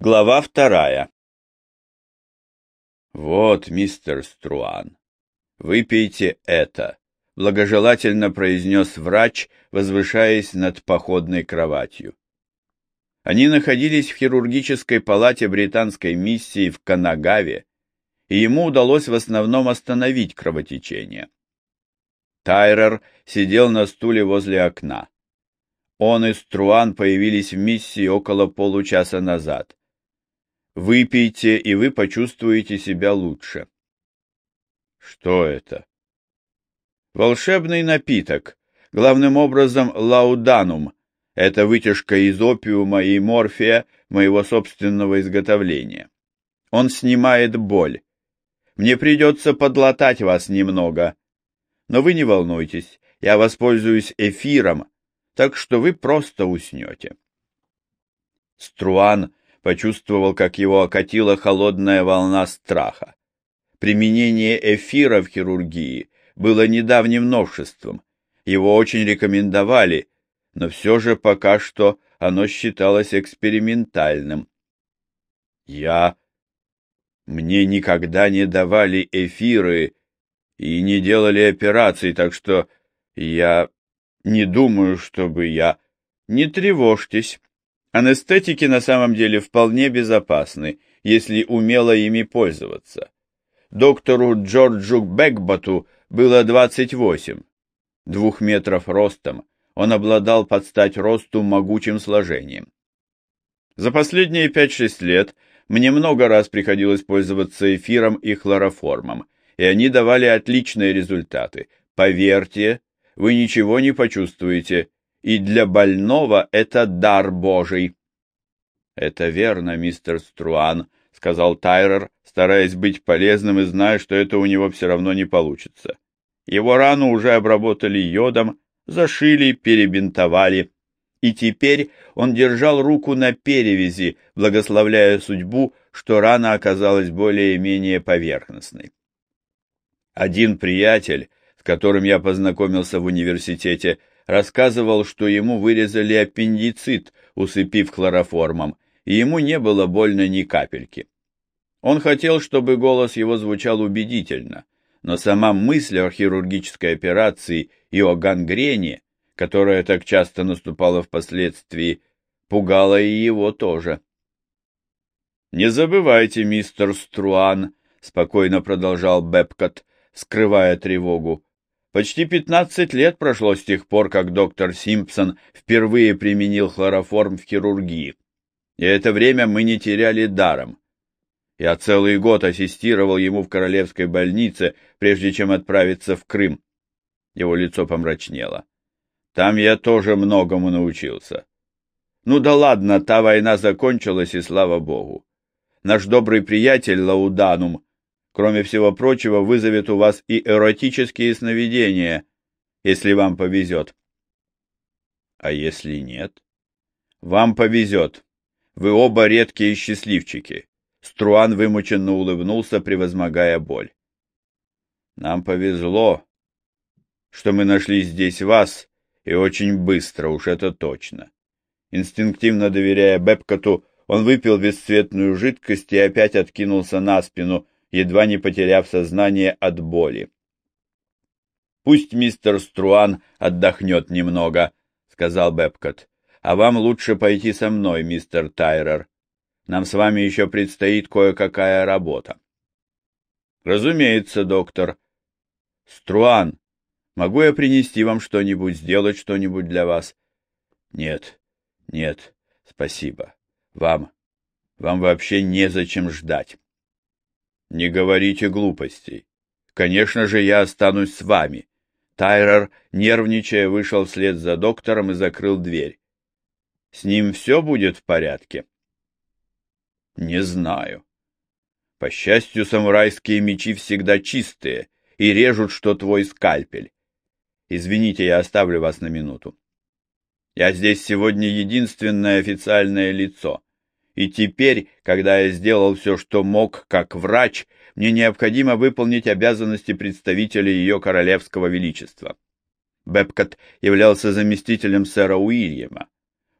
Глава вторая. «Вот, мистер Струан, выпейте это», — благожелательно произнес врач, возвышаясь над походной кроватью. Они находились в хирургической палате британской миссии в Канагаве, и ему удалось в основном остановить кровотечение. Тайрер сидел на стуле возле окна. Он и Струан появились в миссии около получаса назад. Выпейте, и вы почувствуете себя лучше. Что это? Волшебный напиток, главным образом лауданум. Это вытяжка из опиума и морфия моего собственного изготовления. Он снимает боль. Мне придется подлатать вас немного. Но вы не волнуйтесь, я воспользуюсь эфиром, так что вы просто уснете. Струан почувствовал, как его окатила холодная волна страха. Применение эфира в хирургии было недавним новшеством. Его очень рекомендовали, но все же пока что оно считалось экспериментальным. Я... Мне никогда не давали эфиры и не делали операций, так что я не думаю, чтобы я... Не тревожьтесь, Анестетики на самом деле вполне безопасны, если умело ими пользоваться. Доктору Джорджу Бекботу было 28, двух метров ростом, он обладал под стать росту могучим сложением. За последние 5-6 лет мне много раз приходилось пользоваться эфиром и хлороформом, и они давали отличные результаты. Поверьте, вы ничего не почувствуете, и для больного это дар Божий. — Это верно, мистер Струан, — сказал Тайрер, стараясь быть полезным и зная, что это у него все равно не получится. Его рану уже обработали йодом, зашили, перебинтовали, и теперь он держал руку на перевязи, благословляя судьбу, что рана оказалась более-менее поверхностной. Один приятель, с которым я познакомился в университете, рассказывал, что ему вырезали аппендицит, усыпив хлороформом, и ему не было больно ни капельки. Он хотел, чтобы голос его звучал убедительно, но сама мысль о хирургической операции и о гангрене, которая так часто наступала впоследствии, пугала и его тоже. «Не забывайте, мистер Струан», — спокойно продолжал Бепкот, скрывая тревогу, Почти 15 лет прошло с тех пор, как доктор Симпсон впервые применил хлороформ в хирургии. И это время мы не теряли даром. Я целый год ассистировал ему в королевской больнице, прежде чем отправиться в Крым. Его лицо помрачнело. Там я тоже многому научился. Ну да ладно, та война закончилась, и слава богу. Наш добрый приятель Лауданум кроме всего прочего, вызовет у вас и эротические сновидения, если вам повезет. А если нет? Вам повезет. Вы оба редкие счастливчики. Струан вымученно улыбнулся, превозмогая боль. Нам повезло, что мы нашли здесь вас, и очень быстро, уж это точно. Инстинктивно доверяя Бепкоту, он выпил бесцветную жидкость и опять откинулся на спину, едва не потеряв сознание от боли. «Пусть мистер Струан отдохнет немного», — сказал Бепкот. «А вам лучше пойти со мной, мистер Тайрер. Нам с вами еще предстоит кое-какая работа». «Разумеется, доктор». «Струан, могу я принести вам что-нибудь, сделать что-нибудь для вас?» «Нет, нет, спасибо. Вам, вам вообще незачем ждать». Не говорите глупостей. Конечно же, я останусь с вами. Тайрер, нервничая, вышел вслед за доктором и закрыл дверь. С ним все будет в порядке? Не знаю. По счастью, самурайские мечи всегда чистые и режут, что твой скальпель. Извините, я оставлю вас на минуту. Я здесь сегодня единственное официальное лицо. И теперь, когда я сделал все, что мог, как врач, мне необходимо выполнить обязанности представителя ее королевского величества. Бепкот являлся заместителем сэра Уильяма.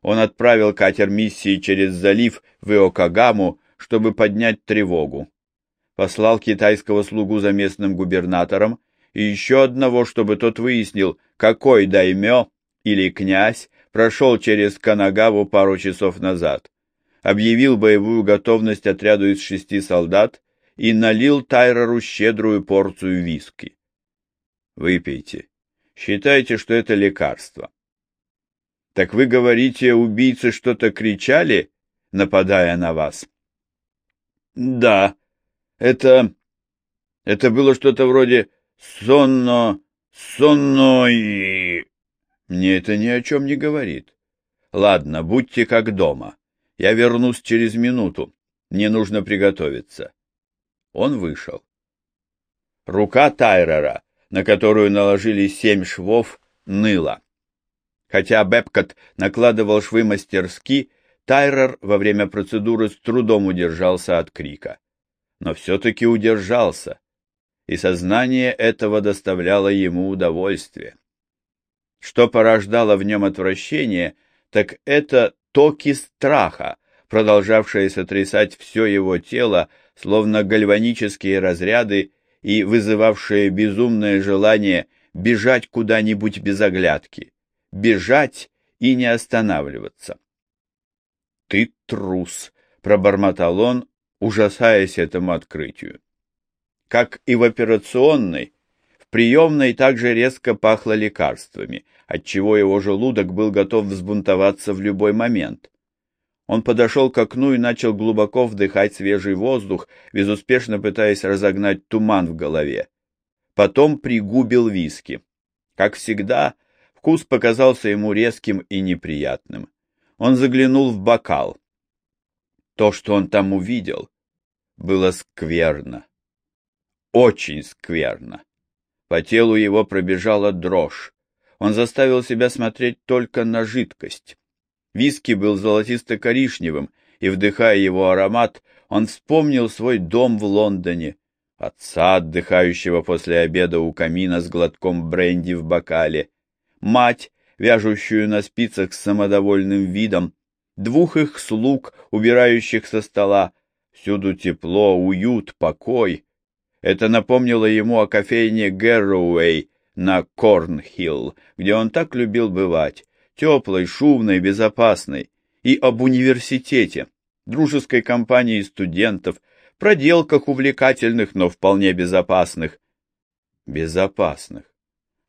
он отправил катер миссии через залив в Иокагаму, чтобы поднять тревогу. Послал китайского слугу за местным губернатором и еще одного, чтобы тот выяснил, какой даймё или князь прошел через Канагаву пару часов назад, объявил боевую готовность отряду из шести солдат и налил Тайрору щедрую порцию виски. Выпейте. Считайте, что это лекарство. Так вы говорите, убийцы что-то кричали, нападая на вас? Да, это... Это было что-то вроде «сонно... сонно и...» Мне это ни о чем не говорит. Ладно, будьте как дома. Я вернусь через минуту. Мне нужно приготовиться. Он вышел. Рука Тайрера, на которую наложили семь швов, ныла. Хотя Бепкот накладывал швы мастерски, Тайрер во время процедуры с трудом удержался от крика. Но все-таки удержался, и сознание этого доставляло ему удовольствие. Что порождало в нем отвращение, так это токи страха, продолжавшие сотрясать все его тело, словно гальванические разряды, и вызывавшие безумное желание бежать куда-нибудь без оглядки, бежать и не останавливаться. «Ты трус!» — пробормотал он, ужасаясь этому открытию. Как и в операционной, в приемной также резко пахло лекарствами, отчего его желудок был готов взбунтоваться в любой момент. Он подошел к окну и начал глубоко вдыхать свежий воздух, безуспешно пытаясь разогнать туман в голове. Потом пригубил виски. Как всегда, вкус показался ему резким и неприятным он заглянул в бокал. То, что он там увидел, было скверно. Очень скверно. По телу его пробежала дрожь. Он заставил себя смотреть только на жидкость. Виски был золотисто-коричневым, и, вдыхая его аромат, он вспомнил свой дом в Лондоне, отца, отдыхающего после обеда у камина с глотком бренди в бокале, мать, вяжущую на спицах с самодовольным видом, двух их слуг, убирающих со стола. Всюду тепло, уют, покой. Это напомнило ему о кофейне Гэрроуэй на Корнхилл, где он так любил бывать, теплой, шумной, безопасной, и об университете, дружеской компании студентов, проделках увлекательных, но вполне безопасных. Безопасных.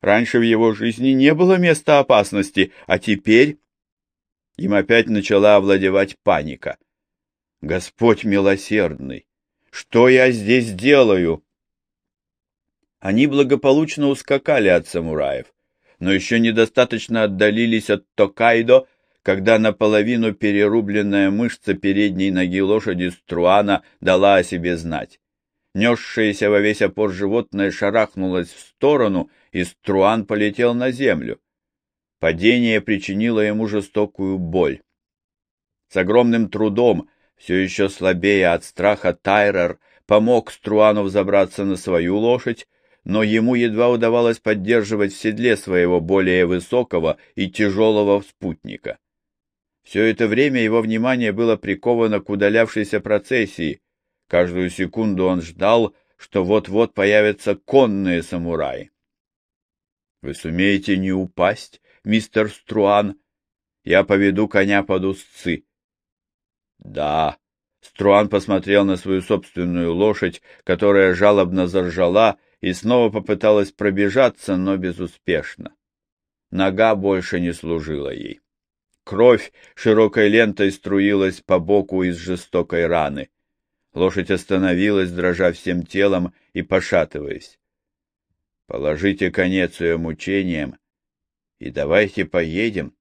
Раньше в его жизни не было места опасности, а теперь им опять начала овладевать паника. Господь милосердный, что я здесь делаю? Они благополучно ускакали от самураев, но еще недостаточно отдалились от Токайдо, когда наполовину перерубленная мышца передней ноги лошади Струана дала о себе знать. Несшееся во весь опор животное шарахнулось в сторону и Струан полетел на землю. Падение причинило ему жестокую боль. С огромным трудом, все еще слабее от страха, Тайрер помог Струану взобраться на свою лошадь, но ему едва удавалось поддерживать в седле своего более высокого и тяжелого спутника. Все это время его внимание было приковано к удалявшейся процессии. Каждую секунду он ждал, что вот-вот появятся конные самураи. Вы сумеете не упасть, мистер Струан? Я поведу коня под узцы. Да. Струан посмотрел на свою собственную лошадь, которая жалобно заржала и снова попыталась пробежаться, но безуспешно. Нога больше не служила ей. Кровь широкой лентой струилась по боку из жестокой раны. Лошадь остановилась, дрожа всем телом и пошатываясь. Положите конец ее мучениям и давайте поедем.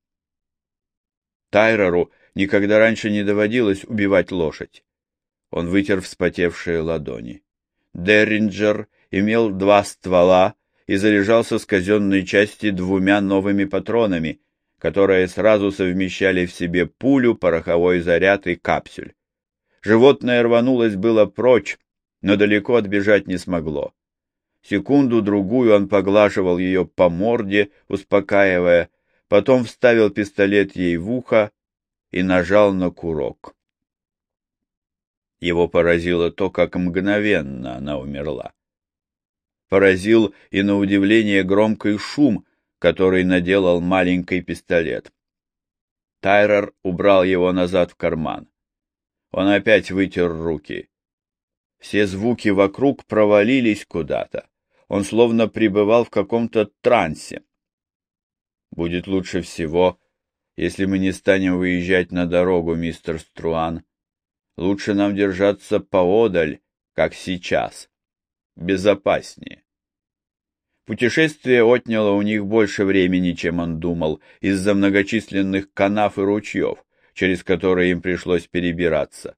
Тайрору никогда раньше не доводилось убивать лошадь. Он вытер вспотевшие ладони. Дерринджер имел два ствола и заряжался с казенной части двумя новыми патронами, которые сразу совмещали в себе пулю, пороховой заряд и капсюль. Животное рванулось было прочь, но далеко отбежать не смогло. Секунду-другую он поглаживал ее по морде, успокаивая, потом вставил пистолет ей в ухо и нажал на курок. Его поразило то, как мгновенно она умерла. Поразил и на удивление громкий шум, который наделал маленький пистолет. Тайрер убрал его назад в карман. Он опять вытер руки. Все звуки вокруг провалились куда-то. Он словно пребывал в каком-то трансе. Будет лучше всего, если мы не станем выезжать на дорогу, мистер Струан. Лучше нам держаться поодаль, как сейчас. Безопаснее. Путешествие отняло у них больше времени, чем он думал, из-за многочисленных канав и ручьев, через которые им пришлось перебираться.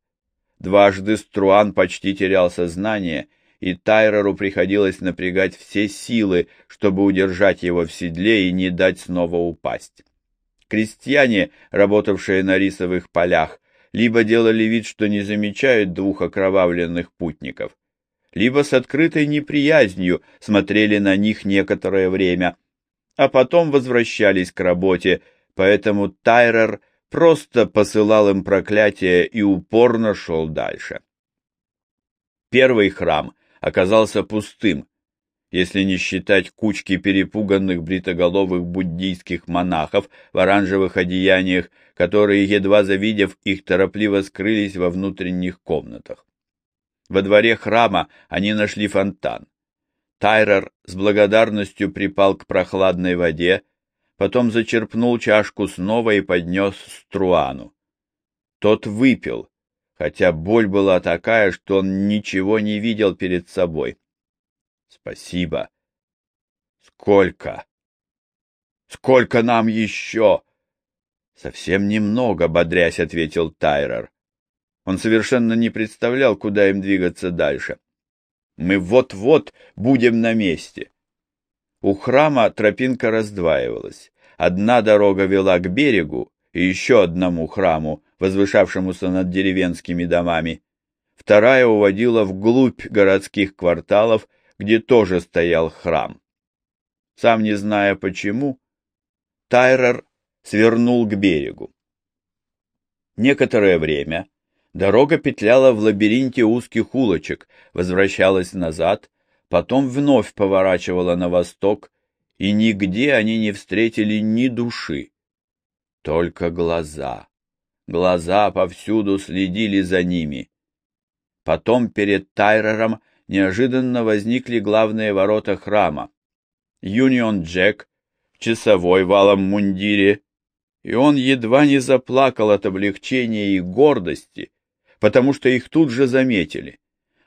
Дважды Струан почти терял сознание, и Тайреру приходилось напрягать все силы, чтобы удержать его в седле и не дать снова упасть. Крестьяне, работавшие на рисовых полях, либо делали вид, что не замечают двух окровавленных путников, либо с открытой неприязнью смотрели на них некоторое время, а потом возвращались к работе, поэтому Тайрер просто посылал им проклятие и упорно шел дальше. Первый храм оказался пустым, если не считать кучки перепуганных бритоголовых буддийских монахов в оранжевых одеяниях, которые, едва завидев их, торопливо скрылись во внутренних комнатах. Во дворе храма они нашли фонтан. Тайрер с благодарностью припал к прохладной воде, потом зачерпнул чашку снова и поднес Струану. Тот выпил, хотя боль была такая, что он ничего не видел перед собой. Спасибо. Сколько? Сколько нам еще? Совсем немного, бодрясь, ответил Тайрер. Он совершенно не представлял, куда им двигаться дальше. Мы вот-вот будем на месте. У храма тропинка раздваивалась. Одна дорога вела к берегу и еще одному храму, возвышавшемуся над деревенскими домами. Вторая уводила вглубь городских кварталов где тоже стоял храм. Сам не зная почему, Тайрер свернул к берегу. Некоторое время дорога петляла в лабиринте узких улочек, возвращалась назад, потом вновь поворачивала на восток, и нигде они не встретили ни души. Только глаза. Глаза повсюду следили за ними. Потом перед Тайрером неожиданно возникли главные ворота храма. Юнион Джек, часовой в алом мундире, и он едва не заплакал от облегчения и гордости, потому что их тут же заметили.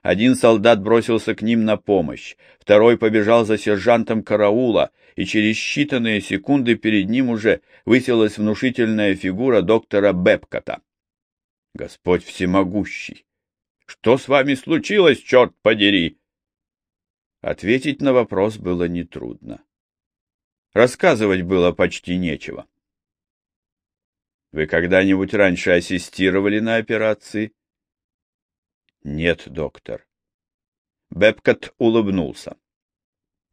Один солдат бросился к ним на помощь, второй побежал за сержантом караула, и через считанные секунды перед ним уже высилась внушительная фигура доктора Бепкота. Господь всемогущий! Что с вами случилось, черт подери? Ответить на вопрос было нетрудно. Рассказывать было почти нечего. Вы когда-нибудь раньше ассистировали на операции? Нет, доктор. Бепкот улыбнулся.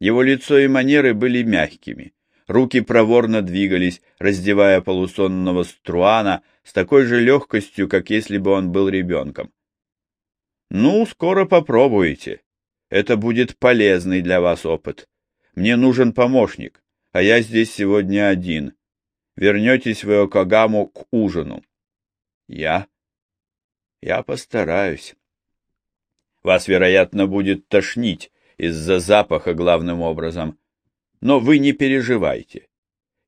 Его лицо и манеры были мягкими. Руки проворно двигались, раздевая полусонного струана с такой же легкостью, как если бы он был ребенком. Ну, скоро попробуете. Это будет полезный для вас опыт. Мне нужен помощник, а я здесь сегодня один. Вернетесь в Иокогаму к ужину. Я? Я постараюсь. Вас, вероятно, будет тошнить из-за запаха главным образом. Но вы не переживайте.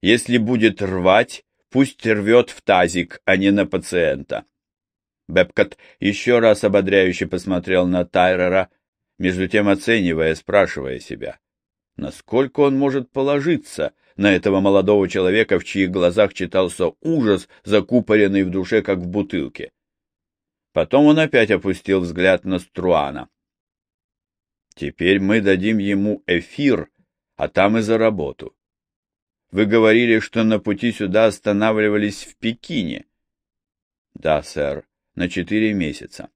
Если будет рвать, пусть рвет в тазик, а не на пациента. Бепкот еще раз ободряюще посмотрел на Тайрера, между тем оценивая, спрашивая себя, насколько он может положиться на этого молодого человека, в чьих глазах читался ужас, закупоренный в душе, как в бутылке. Потом он опять опустил взгляд на Струана. «Теперь мы дадим ему эфир, а там и за работу. Вы говорили, что на пути сюда останавливались в Пекине». «Да, сэр на четыре месяца.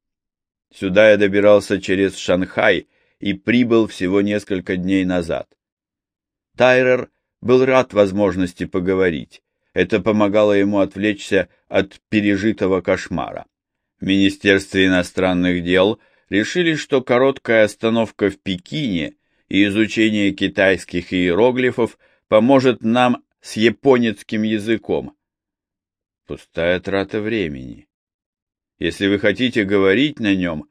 Сюда я добирался через Шанхай и прибыл всего несколько дней назад. Тайрер был рад возможности поговорить. Это помогало ему отвлечься от пережитого кошмара. В Министерстве иностранных дел решили, что короткая остановка в Пекине и изучение китайских иероглифов поможет нам с японецким языком. Пустая трата времени. Если вы хотите говорить на нем,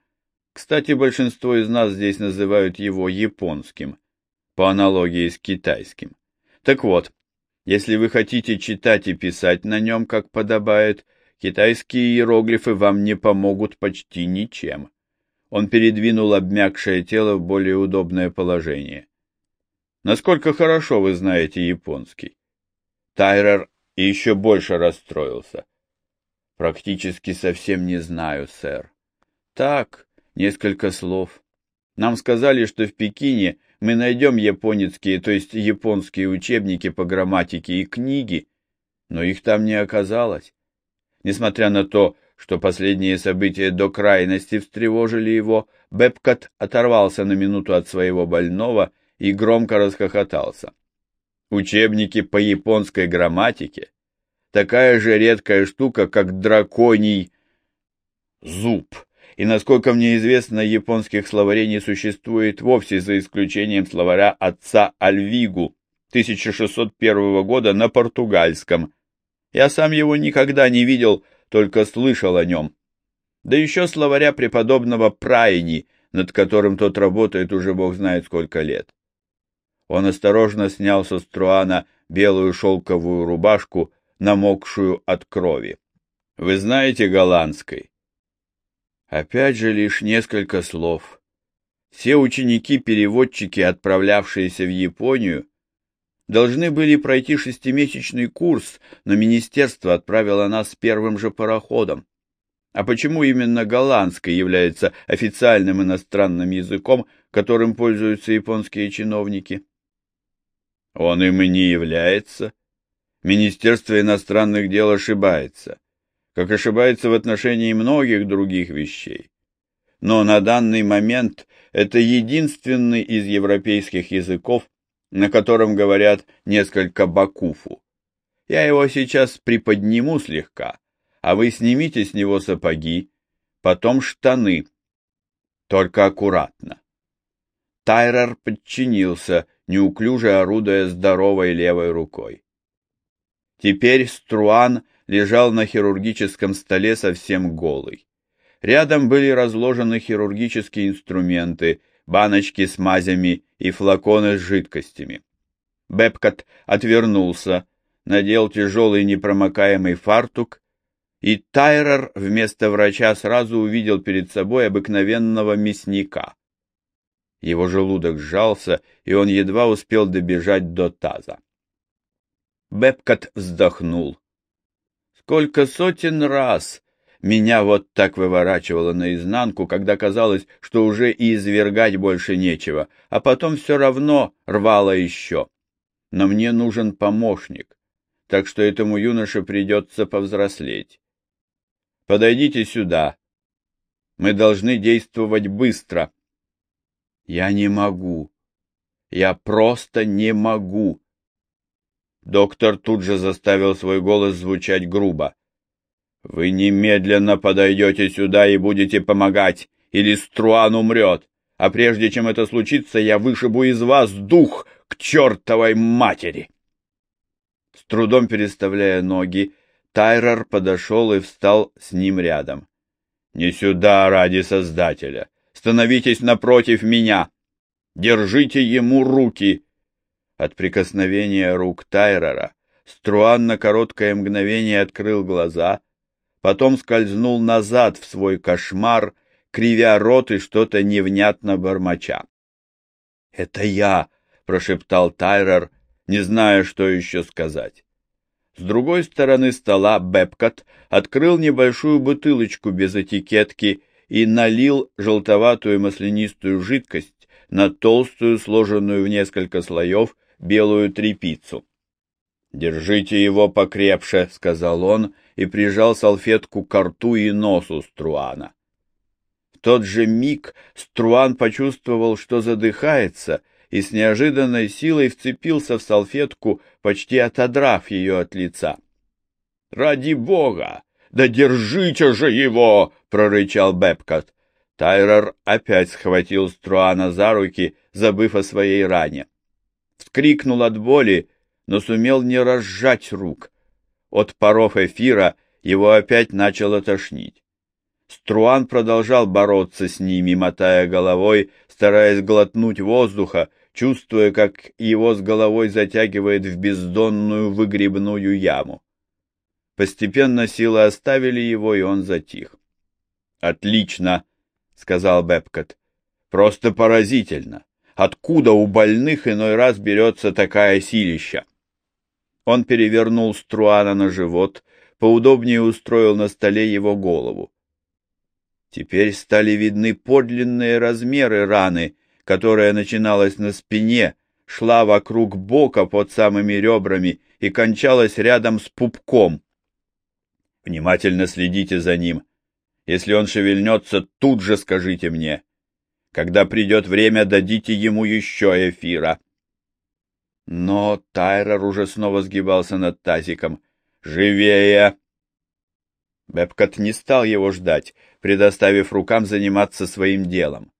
кстати, большинство из нас здесь называют его японским, по аналогии с китайским. Так вот, если вы хотите читать и писать на нем, как подобает, китайские иероглифы вам не помогут почти ничем. Он передвинул обмякшее тело в более удобное положение. Насколько хорошо вы знаете японский? Тайрер еще больше расстроился. Практически совсем не знаю, сэр. Так, несколько слов. Нам сказали, что в Пекине мы найдем японецкие, то есть японские учебники по грамматике и книги, но их там не оказалось. Несмотря на то, что последние события до крайности встревожили его, Бепкот оторвался на минуту от своего больного и громко расхохотался. Учебники по японской грамматике — такая же редкая штука, как драконий зуб, и, насколько мне известно, японских словарей не существует вовсе, за исключением словаря отца Альвигу 1601 года на португальском. Я сам его никогда не видел, — только слышал о нем. Да еще словаря преподобного Прайни, над которым тот работает уже бог знает сколько лет. Он осторожно снял со струана белую шелковую рубашку, намокшую от крови. Вы знаете голландской? Опять же лишь несколько слов. Все ученики-переводчики, отправлявшиеся в Японию, должны были пройти шестимесячный курс, но министерство отправило нас первым же пароходом. А почему именно голландский является официальным иностранным языком, которым пользуются японские чиновники? Он им и не является. Министерство иностранных дел ошибается, как ошибается в отношении многих других вещей. Но на данный момент это единственный из европейских языков, на котором говорят несколько бакуфу. Я его сейчас приподниму слегка, а вы снимите с него сапоги, потом штаны. Только аккуратно. Тайрер подчинился, неуклюже орудуя здоровой левой рукой. Теперь Струан лежал на хирургическом столе совсем голый. Рядом были разложены хирургические инструменты, баночки с мазями и флаконы с жидкостями. Бепкот отвернулся, надел тяжелый непромокаемый фартук, и Тайрер вместо врача сразу увидел перед собой обыкновенного мясника. Его желудок сжался, и он едва успел добежать до таза. Бепкот вздохнул. Сколько сотен раз меня вот так выворачивало наизнанку, когда казалось, что уже и извергать больше нечего, а потом все равно рвало еще. Но мне нужен помощник, так что этому юноше придется повзрослеть. Подойдите сюда. Мы должны действовать быстро. Я не могу. Я просто не могу. Доктор тут же заставил свой голос звучать грубо. Вы немедленно подойдете сюда и будете помогать, или Струан умрет. А прежде чем это случится, я вышибу из вас дух к чертовой матери. С трудом переставляя ноги, Тайрер подошел и встал с ним рядом. «Не сюда ради Создателя! Становитесь напротив меня! Держите ему руки!» От прикосновения рук Тайрера Струан на короткое мгновение открыл глаза потом скользнул назад в свой кошмар, кривя рот и что-то невнятно бормоча. — Это я! — прошептал Тайрер, не зная, что еще сказать. С другой стороны стола Бепкот открыл небольшую бутылочку без этикетки и налил желтоватую маслянистую жидкость на толстую, сложенную в несколько слоев, белую трепицу. «Держите его покрепше», — сказал он, — и прижал салфетку к рту и носу Струана. В тот же миг Струан почувствовал, что задыхается, и с неожиданной силой вцепился в салфетку, почти отодрав ее от лица. Ради бога! Да держите же его! — прорычал Бепкот. Тайрер опять схватил Струана за руки, забыв о своей ране. Вскрикнул от боли, но сумел не разжать рук. От паров эфира его опять начало тошнить. Струан продолжал бороться с ними, мотая головой, стараясь глотнуть воздуха, чувствуя, как его с головой затягивает в бездонную выгребную яму. Постепенно силы оставили его, и он затих. «Отлично!» — сказал Бепкот. «Просто поразительно! Откуда у больных иной раз берется такая силища?» Он перевернул Струана на живот, поудобнее устроил на столе его голову. Теперь стали видны подлинные размеры раны, которая начиналась на спине, шла вокруг бока под самыми ребрами и кончалась рядом с пупком. Внимательно следите за ним. Если он шевельнется, тут же скажите мне. Когда придет время, дадите ему еще эфира. Но Тайрер уже снова сгибался над тазиком. «Живее!» Бепкот не стал его ждать, предоставив рукам заниматься своим делом.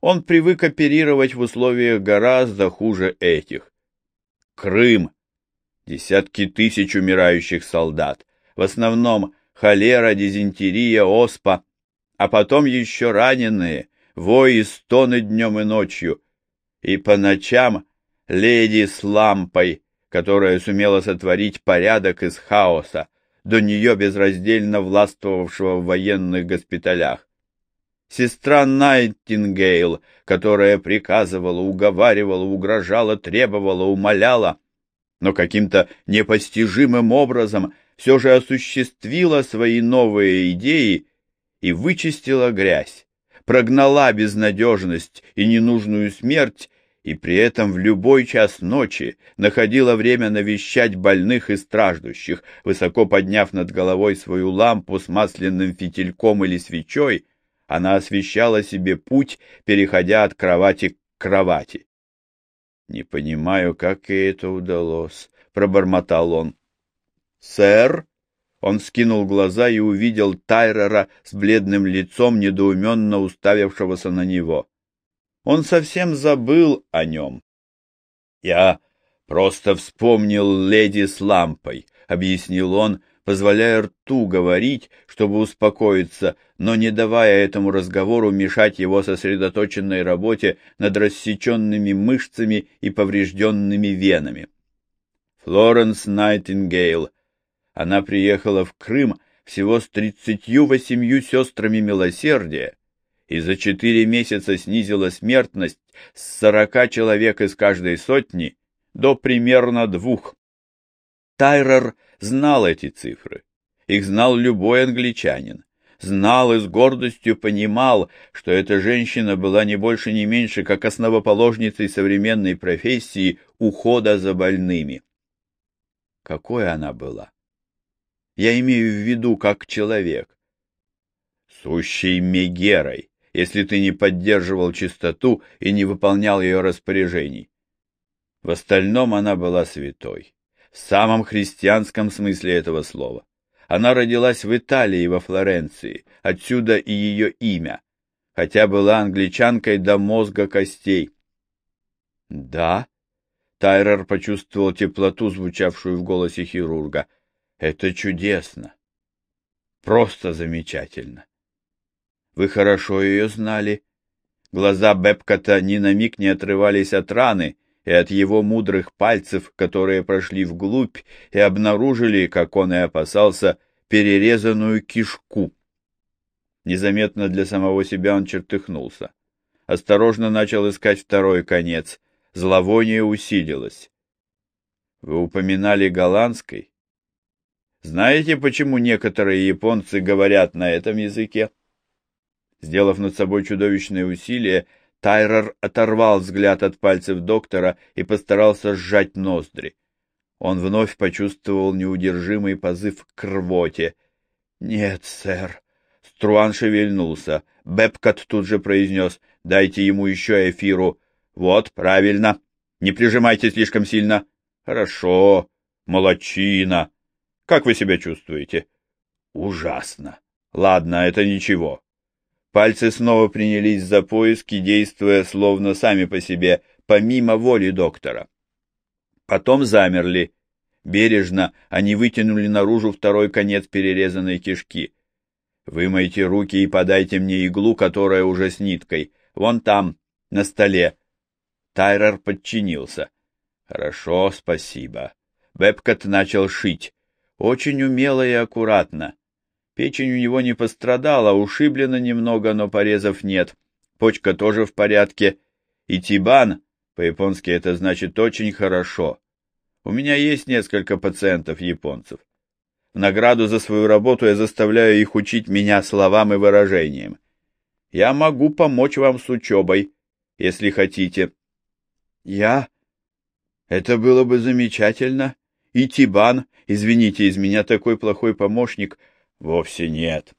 Он привык оперировать в условиях гораздо хуже этих. Крым. Десятки тысяч умирающих солдат. В основном холера, дизентерия, оспа. А потом еще раненые, вои стоны днем и ночью. И по ночам леди с лампой, которая сумела сотворить порядок из хаоса, до нее безраздельно властвовавшего в военных госпиталях. Сестра Найтингейл, которая приказывала, уговаривала, угрожала, требовала, умоляла, но каким-то непостижимым образом все же осуществила свои новые идеи и вычистила грязь, прогнала безнадежность и ненужную смерть и при этом в любой час ночи находила время навещать больных и страждущих, высоко подняв над головой свою лампу с масляным фитильком или свечой, она освещала себе путь, переходя от кровати к кровати. — Не понимаю, как ей это удалось, — пробормотал он. — Сэр? Он скинул глаза и увидел Тайрера с бледным лицом, недоуменно уставившегося на него. Он совсем забыл о нем. «Я просто вспомнил леди с лампой», — объяснил он, позволяя рту говорить, чтобы успокоиться, но не давая этому разговору мешать его сосредоточенной работе над рассеченными мышцами и поврежденными венами. Флоренс Найтингейл. Она приехала в Крым всего с тридцатью восемью сестрами милосердия, и за четыре месяца снизила смертность с сорока человек из каждой сотни до примерно двух. Тайрер знал эти цифры. Их знал любой англичанин. Знал и с гордостью понимал, что эта женщина была не больше не меньше, как основоположницей современной профессии ухода за больными. Какой она была? Я имею в виду как человек. Сущей Мегерой, если ты не поддерживал чистоту и не выполнял ее распоряжений. В остальном она была святой, в самом христианском смысле этого слова. Она родилась в Италии, во Флоренции, отсюда и ее имя, хотя была англичанкой до мозга костей. Да, Тайрер почувствовал теплоту, звучавшую в голосе хирурга. Это чудесно. Просто замечательно. Вы хорошо ее знали. Глаза Бепкота ни на миг не отрывались от раны и от его мудрых пальцев, которые прошли вглубь и обнаружили, как он и опасался, перерезанную кишку. Незаметно для самого себя он чертыхнулся. Осторожно начал искать второй конец. Зловоние усилилось. Вы упоминали голландской? Знаете, почему некоторые японцы говорят на этом языке? Сделав над собой чудовищное усилие, Тайрер оторвал взгляд от пальцев доктора и постарался сжать ноздри. Он вновь почувствовал неудержимый позыв к рвоте. — Нет, сэр. Струан шевельнулся. Бепкот тут же произнес. — Дайте ему еще эфиру. — Вот, правильно. Не прижимайте слишком сильно. — Хорошо. Молодчина. Как вы себя чувствуете? Ужасно. Ладно, это ничего. Пальцы снова принялись за поиски, действуя словно сами по себе, помимо воли доктора. Потом замерли. Бережно они вытянули наружу второй конец перерезанной кишки. Вымойте руки и подайте мне иглу, которая уже с ниткой. Вон там, на столе. Тайрер подчинился. Хорошо, спасибо. Бэбкот начал шить. Очень умело и аккуратно. Печень у него не пострадала, ушиблена немного, но порезов нет. Почка тоже в порядке. И тибан, по-японски это значит «очень хорошо». У меня есть несколько пациентов-японцев. В награду за свою работу я заставляю их учить меня словам и выражениям. Я могу помочь вам с учебой, если хотите. Я? Это было бы замечательно. И Тибан, извините, из меня такой плохой помощник. Вовсе нет.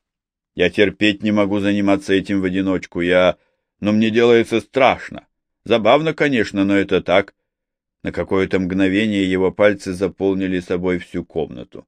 Я терпеть не могу заниматься этим в одиночку. Я... Но мне делается страшно. Забавно, конечно, но это так. На какое-то мгновение его пальцы заполнили собой всю комнату.